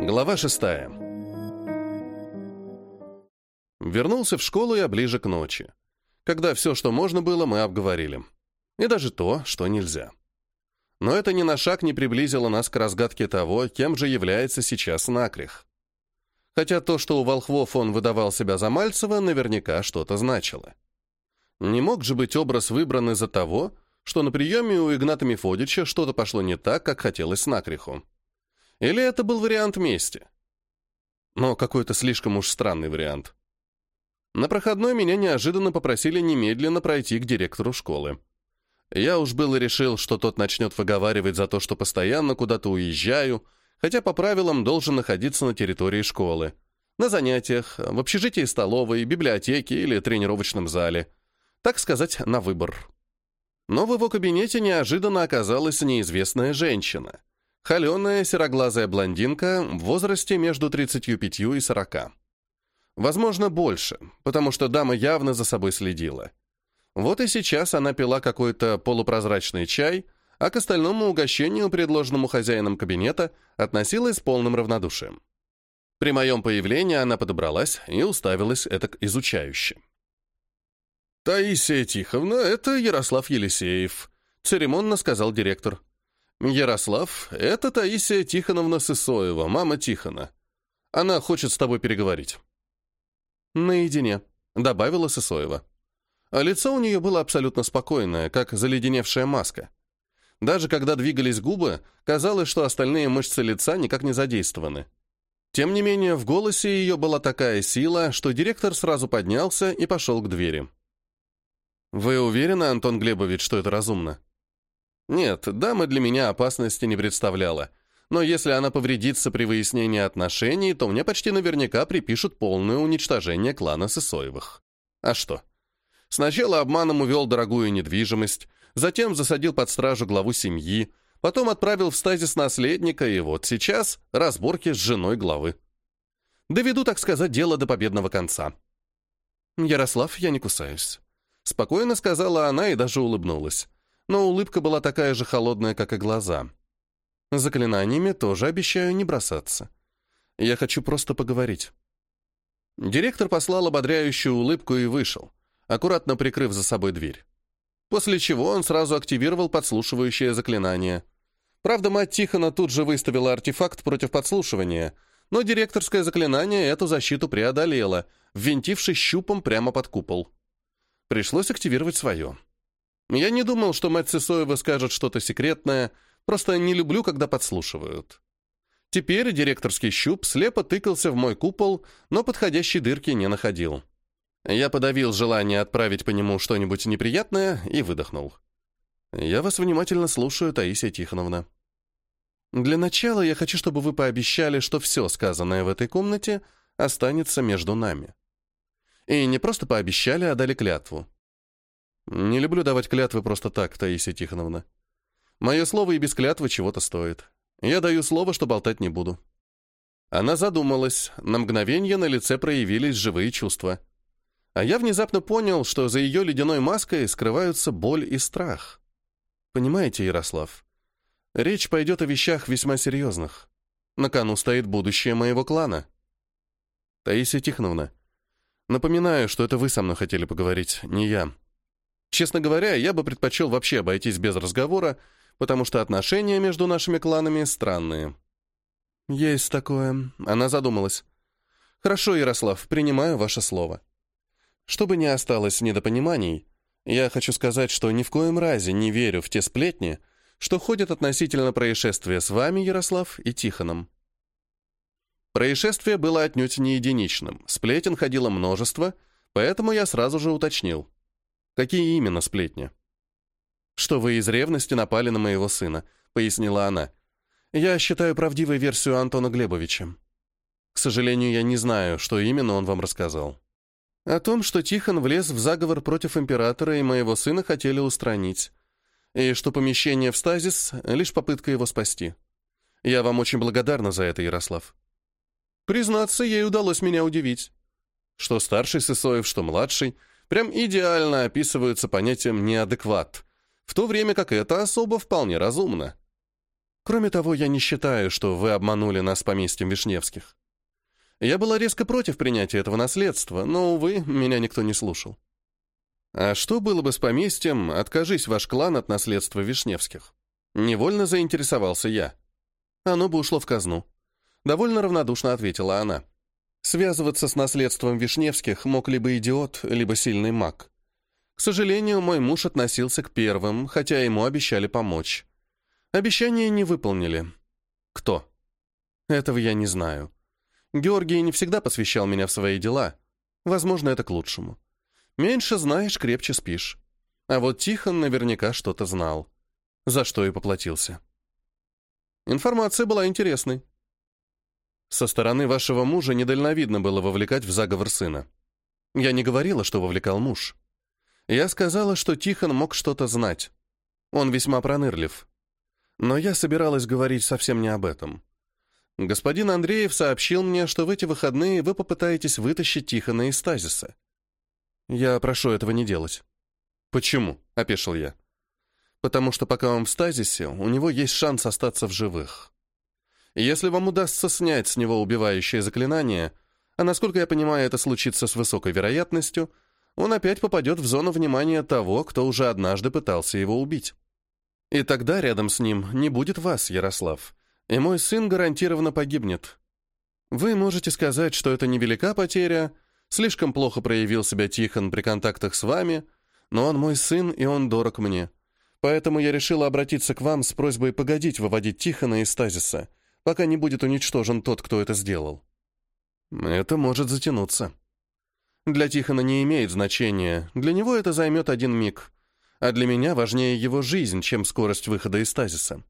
Глава шестая. Вернулся в школу я ближе к ночи, когда все, что можно было, мы обговорили. И даже то, что нельзя. Но это ни на шаг не приблизило нас к разгадке того, кем же является сейчас Накрих. Хотя то, что у волхвов он выдавал себя за Мальцева, наверняка что-то значило. Не мог же быть образ выбран из-за того, что на приеме у Игната Мефодича что-то пошло не так, как хотелось Накриху. Или это был вариант мести? Но какой-то слишком уж странный вариант. На проходной меня неожиданно попросили немедленно пройти к директору школы. Я уж было решил, что тот начнет выговаривать за то, что постоянно куда-то уезжаю, хотя по правилам должен находиться на территории школы. На занятиях, в общежитии столовой, библиотеке или тренировочном зале. Так сказать, на выбор. Но в его кабинете неожиданно оказалась неизвестная женщина. Холеная сероглазая блондинка в возрасте между 35 и 40. Возможно, больше, потому что дама явно за собой следила. Вот и сейчас она пила какой-то полупрозрачный чай, а к остальному угощению, предложенному хозяином кабинета, относилась с полным равнодушием. При моем появлении она подобралась и уставилась это изучающе. «Таисия Тиховна, это Ярослав Елисеев», — церемонно сказал директор. «Ярослав, это Таисия Тихоновна Сысоева, мама Тихона. Она хочет с тобой переговорить». «Наедине», — добавила Сысоева. А лицо у нее было абсолютно спокойное, как заледеневшая маска. Даже когда двигались губы, казалось, что остальные мышцы лица никак не задействованы. Тем не менее, в голосе ее была такая сила, что директор сразу поднялся и пошел к двери. «Вы уверены, Антон Глебович, что это разумно?» Нет, дама для меня опасности не представляла. Но если она повредится при выяснении отношений, то мне почти наверняка припишут полное уничтожение клана Сысоевых. А что? Сначала обманом увел дорогую недвижимость, затем засадил под стражу главу семьи, потом отправил в стазис наследника, и вот сейчас разборки с женой главы. Доведу, так сказать, дело до победного конца. «Ярослав, я не кусаюсь», — спокойно сказала она и даже улыбнулась но улыбка была такая же холодная, как и глаза. Заклинаниями тоже обещаю не бросаться. Я хочу просто поговорить. Директор послал ободряющую улыбку и вышел, аккуратно прикрыв за собой дверь. После чего он сразу активировал подслушивающее заклинание. Правда, мать Тихона тут же выставила артефакт против подслушивания, но директорское заклинание эту защиту преодолело, ввинтившись щупом прямо под купол. Пришлось активировать свое. Я не думал, что мать Сысоева скажет что-то секретное, просто не люблю, когда подслушивают. Теперь директорский щуп слепо тыкался в мой купол, но подходящей дырки не находил. Я подавил желание отправить по нему что-нибудь неприятное и выдохнул. «Я вас внимательно слушаю, Таисия Тихоновна. Для начала я хочу, чтобы вы пообещали, что все сказанное в этой комнате останется между нами. И не просто пообещали, а дали клятву. Не люблю давать клятвы просто так, Таисия Тихоновна. Мое слово и без клятвы чего-то стоит. Я даю слово, что болтать не буду. Она задумалась, на мгновение на лице проявились живые чувства. А я внезапно понял, что за ее ледяной маской скрываются боль и страх. Понимаете, Ярослав, речь пойдет о вещах весьма серьезных. На кону стоит будущее моего клана. Таисия Тихоновна, напоминаю, что это вы со мной хотели поговорить, не я. Честно говоря, я бы предпочел вообще обойтись без разговора, потому что отношения между нашими кланами странные. Есть такое. Она задумалась. Хорошо, Ярослав, принимаю ваше слово. Чтобы не осталось недопониманий, я хочу сказать, что ни в коем разе не верю в те сплетни, что ходят относительно происшествия с вами, Ярослав, и Тихоном. Происшествие было отнюдь не единичным, сплетен ходило множество, поэтому я сразу же уточнил. «Какие именно сплетни?» «Что вы из ревности напали на моего сына», — пояснила она. «Я считаю правдивой версию Антона Глебовича. К сожалению, я не знаю, что именно он вам рассказал. О том, что Тихон влез в заговор против императора и моего сына хотели устранить, и что помещение в стазис — лишь попытка его спасти. Я вам очень благодарна за это, Ярослав. Признаться, ей удалось меня удивить. Что старший Сысоев, что младший — прям идеально описываются понятием «неадекват», в то время как это особо вполне разумно. Кроме того, я не считаю, что вы обманули нас поместьем Вишневских. Я была резко против принятия этого наследства, но, увы, меня никто не слушал. А что было бы с поместьем, откажись ваш клан от наследства Вишневских? Невольно заинтересовался я. Оно бы ушло в казну. Довольно равнодушно ответила она. Связываться с наследством Вишневских мог либо идиот, либо сильный маг. К сожалению, мой муж относился к первым, хотя ему обещали помочь. Обещание не выполнили. Кто? Этого я не знаю. Георгий не всегда посвящал меня в свои дела. Возможно, это к лучшему. Меньше знаешь, крепче спишь. А вот Тихон наверняка что-то знал. За что и поплатился. Информация была интересной. Со стороны вашего мужа недальновидно было вовлекать в заговор сына. Я не говорила, что вовлекал муж. Я сказала, что Тихон мог что-то знать. Он весьма пронырлив. Но я собиралась говорить совсем не об этом. Господин Андреев сообщил мне, что в эти выходные вы попытаетесь вытащить Тихона из стазиса. Я прошу этого не делать. Почему? — опешил я. Потому что пока он в стазисе, у него есть шанс остаться в живых. Если вам удастся снять с него убивающее заклинание, а насколько я понимаю, это случится с высокой вероятностью, он опять попадет в зону внимания того, кто уже однажды пытался его убить. И тогда рядом с ним не будет вас, Ярослав, и мой сын гарантированно погибнет. Вы можете сказать, что это невелика потеря, слишком плохо проявил себя Тихон при контактах с вами, но он мой сын, и он дорог мне. Поэтому я решила обратиться к вам с просьбой погодить выводить Тихона из стазиса, пока не будет уничтожен тот, кто это сделал. Это может затянуться. Для Тихона не имеет значения, для него это займет один миг а для меня важнее его жизнь, чем скорость выхода из стазиса.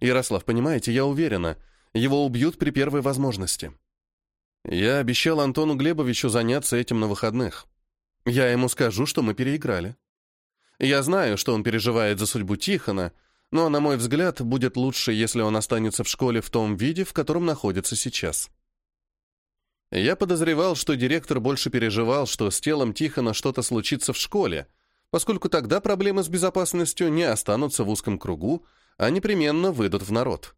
Ярослав, понимаете, я уверена, его убьют при первой возможности. Я обещал Антону Глебовичу заняться этим на выходных. Я ему скажу, что мы переиграли. Я знаю, что он переживает за судьбу Тихона, но, на мой взгляд, будет лучше, если он останется в школе в том виде, в котором находится сейчас. Я подозревал, что директор больше переживал, что с телом Тихона что-то случится в школе, поскольку тогда проблемы с безопасностью не останутся в узком кругу, а непременно выйдут в народ.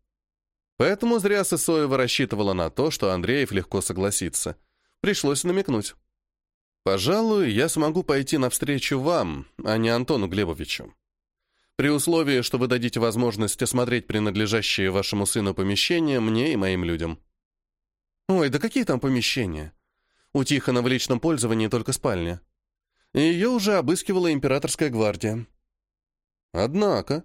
Поэтому зря Сысоева рассчитывала на то, что Андреев легко согласится. Пришлось намекнуть. «Пожалуй, я смогу пойти навстречу вам, а не Антону Глебовичу. При условии, что вы дадите возможность осмотреть принадлежащие вашему сыну помещения мне и моим людям». «Ой, да какие там помещения? У Тихона в личном пользовании только спальня ее уже обыскивала императорская гвардия. Однако,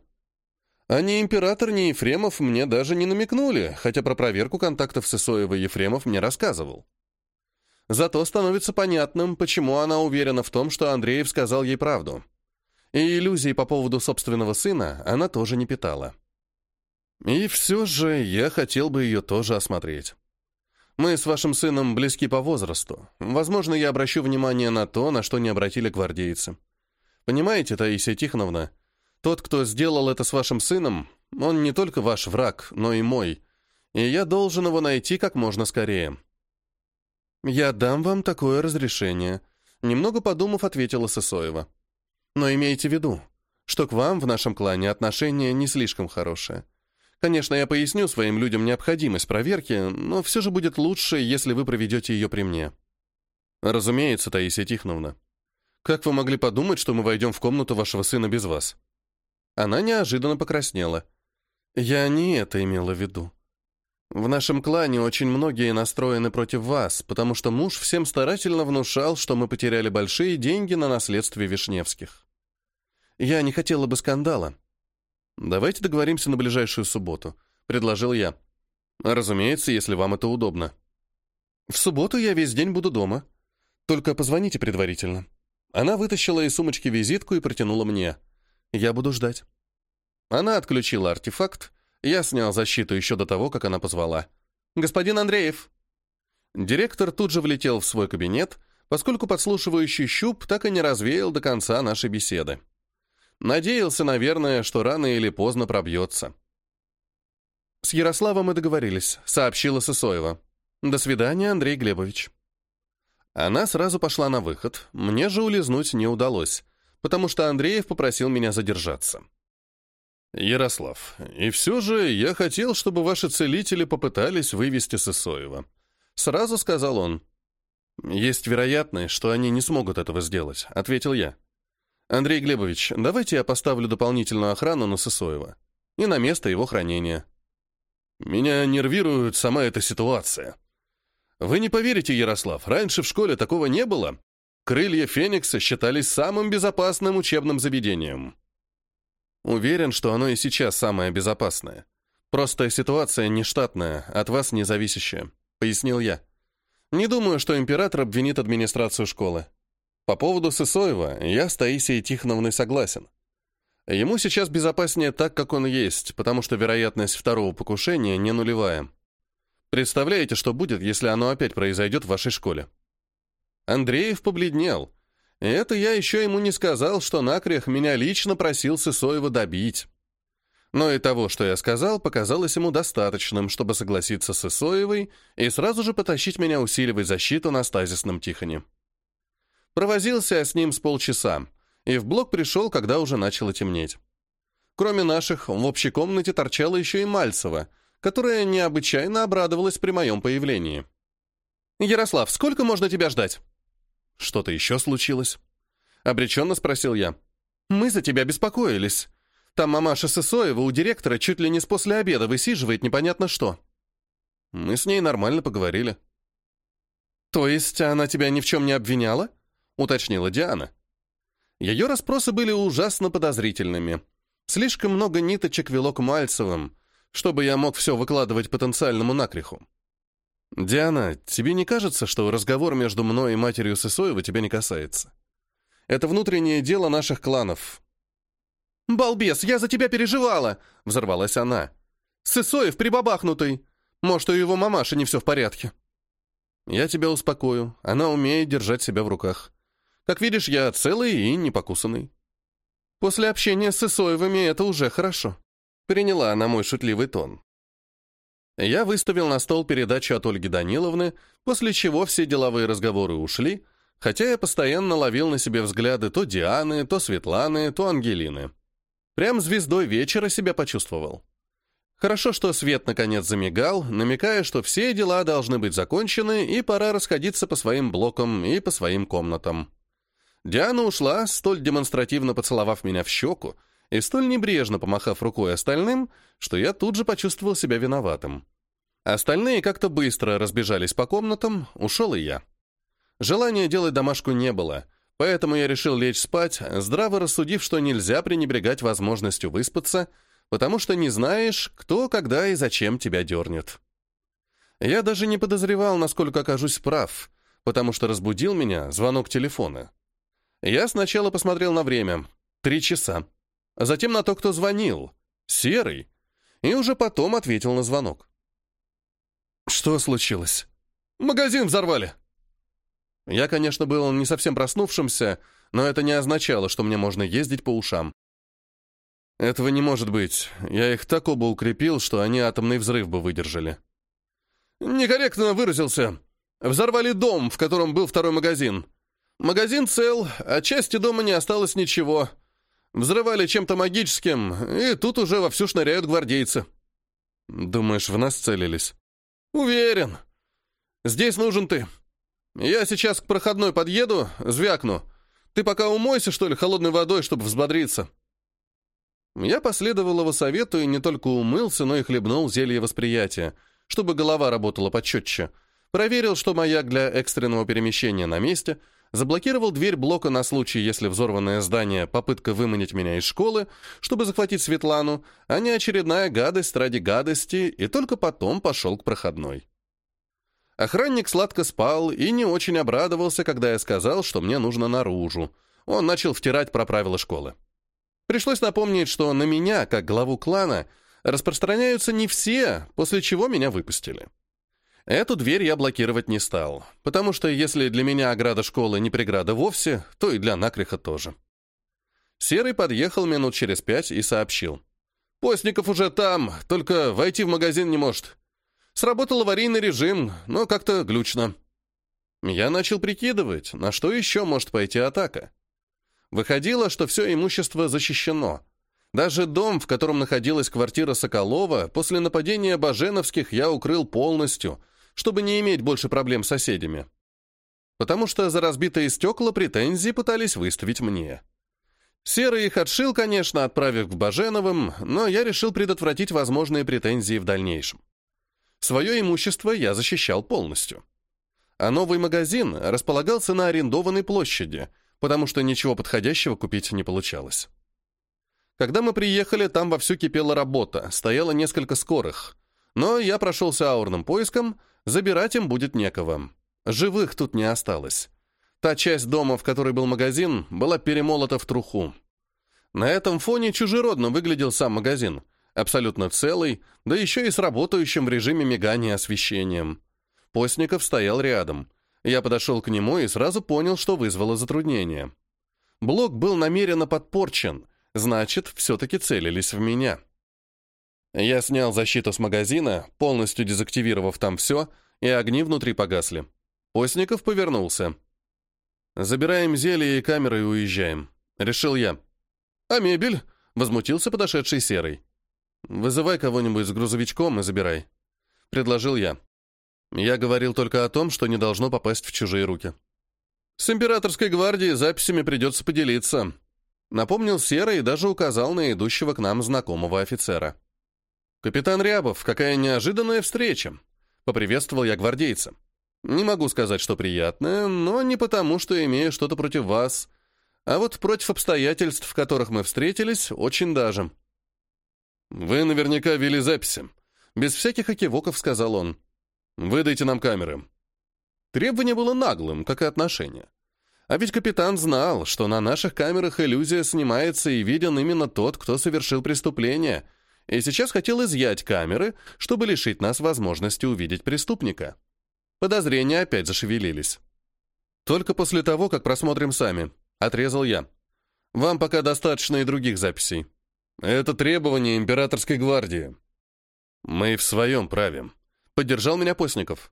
а ни император, ни Ефремов мне даже не намекнули, хотя про проверку контактов с Исоевой Ефремов мне рассказывал. Зато становится понятным, почему она уверена в том, что Андреев сказал ей правду. И иллюзий по поводу собственного сына она тоже не питала. И все же я хотел бы ее тоже осмотреть. Мы с вашим сыном близки по возрасту. Возможно, я обращу внимание на то, на что не обратили гвардейцы. Понимаете, Таисия Тихоновна, тот, кто сделал это с вашим сыном, он не только ваш враг, но и мой. И я должен его найти как можно скорее. Я дам вам такое разрешение, немного подумав, ответила Сысоева. Но имейте в виду, что к вам в нашем клане отношение не слишком хорошее. Конечно, я поясню своим людям необходимость проверки, но все же будет лучше, если вы проведете ее при мне. Разумеется, Таисия Тихоновна. Как вы могли подумать, что мы войдем в комнату вашего сына без вас? Она неожиданно покраснела. Я не это имела в виду. В нашем клане очень многие настроены против вас, потому что муж всем старательно внушал, что мы потеряли большие деньги на наследстве Вишневских. Я не хотела бы скандала. «Давайте договоримся на ближайшую субботу», — предложил я. «Разумеется, если вам это удобно». «В субботу я весь день буду дома. Только позвоните предварительно». Она вытащила из сумочки визитку и протянула мне. «Я буду ждать». Она отключила артефакт. Я снял защиту еще до того, как она позвала. «Господин Андреев!» Директор тут же влетел в свой кабинет, поскольку подслушивающий щуп так и не развеял до конца нашей беседы. Надеялся, наверное, что рано или поздно пробьется. «С Ярославом мы договорились», — сообщила Сысоева. «До свидания, Андрей Глебович». Она сразу пошла на выход, мне же улизнуть не удалось, потому что Андреев попросил меня задержаться. Ярослав, и все же я хотел, чтобы ваши целители попытались вывести Сысоева. Сразу сказал он. Есть вероятность, что они не смогут этого сделать, ответил я. Андрей Глебович, давайте я поставлю дополнительную охрану на Сысоева и на место его хранения. Меня нервирует сама эта ситуация. Вы не поверите, Ярослав, раньше в школе такого не было. Крылья Феникса считались самым безопасным учебным заведением. Уверен, что оно и сейчас самое безопасное. Просто ситуация нештатная, от вас не зависящая, пояснил я. Не думаю, что император обвинит администрацию школы. По поводу Сысоева я с Таисией Тихоновной согласен. Ему сейчас безопаснее так, как он есть, потому что вероятность второго покушения не нулевая. Представляете, что будет, если оно опять произойдет в вашей школе? Андреев побледнел. И это я еще ему не сказал, что Накрех меня лично просил Сысоева добить. Но и того, что я сказал, показалось ему достаточным, чтобы согласиться с Исоевой и сразу же потащить меня усиливать защиту на стазисном Тихоне. Провозился я с ним с полчаса, и в блок пришел, когда уже начало темнеть. Кроме наших, в общей комнате торчала еще и Мальцева, которая необычайно обрадовалась при моем появлении. «Ярослав, сколько можно тебя ждать?» «Что-то еще случилось?» Обреченно спросил я. «Мы за тебя беспокоились. Там мамаша Сысоева у директора чуть ли не с после обеда высиживает непонятно что». Мы с ней нормально поговорили. «То есть она тебя ни в чем не обвиняла?» — уточнила Диана. Ее расспросы были ужасно подозрительными. Слишком много ниточек вело к Мальцевым, чтобы я мог все выкладывать потенциальному накриху. «Диана, тебе не кажется, что разговор между мной и матерью Сысоева тебя не касается? Это внутреннее дело наших кланов». «Балбес, я за тебя переживала!» — взорвалась она. «Сысоев прибабахнутый! Может, у его мамаши не все в порядке?» «Я тебя успокою. Она умеет держать себя в руках. Как видишь, я целый и не покусанный». После общения с Сысоевыми это уже хорошо. Приняла она мой шутливый тон. Я выставил на стол передачу от Ольги Даниловны, после чего все деловые разговоры ушли, хотя я постоянно ловил на себе взгляды то Дианы, то Светланы, то Ангелины. Прям звездой вечера себя почувствовал. Хорошо, что свет наконец замигал, намекая, что все дела должны быть закончены и пора расходиться по своим блокам и по своим комнатам. Диана ушла, столь демонстративно поцеловав меня в щеку, и столь небрежно помахав рукой остальным, что я тут же почувствовал себя виноватым. Остальные как-то быстро разбежались по комнатам, ушел и я. Желания делать домашку не было, поэтому я решил лечь спать, здраво рассудив, что нельзя пренебрегать возможностью выспаться, потому что не знаешь, кто, когда и зачем тебя дернет. Я даже не подозревал, насколько окажусь прав, потому что разбудил меня звонок телефона. Я сначала посмотрел на время. Три часа затем на то, кто звонил, серый, и уже потом ответил на звонок. «Что случилось?» «Магазин взорвали!» Я, конечно, был не совсем проснувшимся, но это не означало, что мне можно ездить по ушам. Этого не может быть. Я их так оба укрепил, что они атомный взрыв бы выдержали. Некорректно выразился. Взорвали дом, в котором был второй магазин. Магазин цел, а части дома не осталось ничего. Взрывали чем-то магическим, и тут уже вовсю шныряют гвардейцы. Думаешь, в нас целились? Уверен. Здесь нужен ты. Я сейчас к проходной подъеду, звякну. Ты пока умойся, что ли, холодной водой, чтобы взбодриться. Я последовал его совету и не только умылся, но и хлебнул зелье восприятия, чтобы голова работала почетче. Проверил, что маяк для экстренного перемещения на месте — заблокировал дверь блока на случай, если взорванное здание — попытка выманить меня из школы, чтобы захватить Светлану, а не очередная гадость ради гадости, и только потом пошел к проходной. Охранник сладко спал и не очень обрадовался, когда я сказал, что мне нужно наружу. Он начал втирать про правила школы. Пришлось напомнить, что на меня, как главу клана, распространяются не все, после чего меня выпустили. Эту дверь я блокировать не стал, потому что если для меня ограда школы не преграда вовсе, то и для накриха тоже. Серый подъехал минут через пять и сообщил. «Постников уже там, только войти в магазин не может. Сработал аварийный режим, но как-то глючно». Я начал прикидывать, на что еще может пойти атака. Выходило, что все имущество защищено. Даже дом, в котором находилась квартира Соколова, после нападения Баженовских я укрыл полностью, чтобы не иметь больше проблем с соседями. Потому что за разбитые стекла претензии пытались выставить мне. Серый их отшил, конечно, отправив к Баженовым, но я решил предотвратить возможные претензии в дальнейшем. Свое имущество я защищал полностью. А новый магазин располагался на арендованной площади, потому что ничего подходящего купить не получалось. Когда мы приехали, там вовсю кипела работа, стояло несколько скорых. Но я прошелся аурным поиском, забирать им будет некого. Живых тут не осталось. Та часть дома, в которой был магазин, была перемолота в труху. На этом фоне чужеродно выглядел сам магазин, абсолютно целый, да еще и с работающим в режиме мигания освещением. Постников стоял рядом. Я подошел к нему и сразу понял, что вызвало затруднение. Блок был намеренно подпорчен, Значит, все-таки целились в меня. Я снял защиту с магазина, полностью дезактивировав там все, и огни внутри погасли. Постников повернулся. «Забираем зелье и камеры и уезжаем», — решил я. «А мебель?» — возмутился подошедший Серый. «Вызывай кого-нибудь с грузовичком и забирай», — предложил я. Я говорил только о том, что не должно попасть в чужие руки. «С императорской гвардией записями придется поделиться», Напомнил Серый и даже указал на идущего к нам знакомого офицера. «Капитан Рябов, какая неожиданная встреча!» — поприветствовал я гвардейца. «Не могу сказать, что приятное, но не потому, что имею что-то против вас, а вот против обстоятельств, в которых мы встретились, очень даже». «Вы наверняка вели записи», — без всяких окивоков сказал он. «Выдайте нам камеры». Требование было наглым, как и отношение. А ведь капитан знал, что на наших камерах иллюзия снимается и виден именно тот, кто совершил преступление, и сейчас хотел изъять камеры, чтобы лишить нас возможности увидеть преступника. Подозрения опять зашевелились. «Только после того, как просмотрим сами», — отрезал я. «Вам пока достаточно и других записей. Это требование императорской гвардии». «Мы в своем праве», — поддержал меня Постников.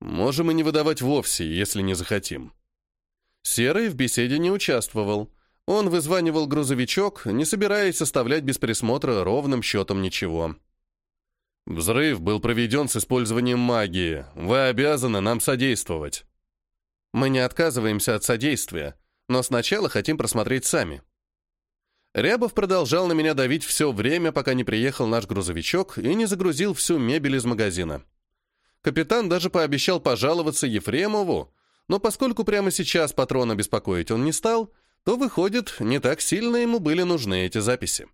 «Можем и не выдавать вовсе, если не захотим». Серый в беседе не участвовал. Он вызванивал грузовичок, не собираясь оставлять без присмотра ровным счетом ничего. «Взрыв был проведен с использованием магии. Вы обязаны нам содействовать». «Мы не отказываемся от содействия, но сначала хотим просмотреть сами». Рябов продолжал на меня давить все время, пока не приехал наш грузовичок и не загрузил всю мебель из магазина. Капитан даже пообещал пожаловаться Ефремову, но поскольку прямо сейчас патрона беспокоить он не стал, то, выходит, не так сильно ему были нужны эти записи.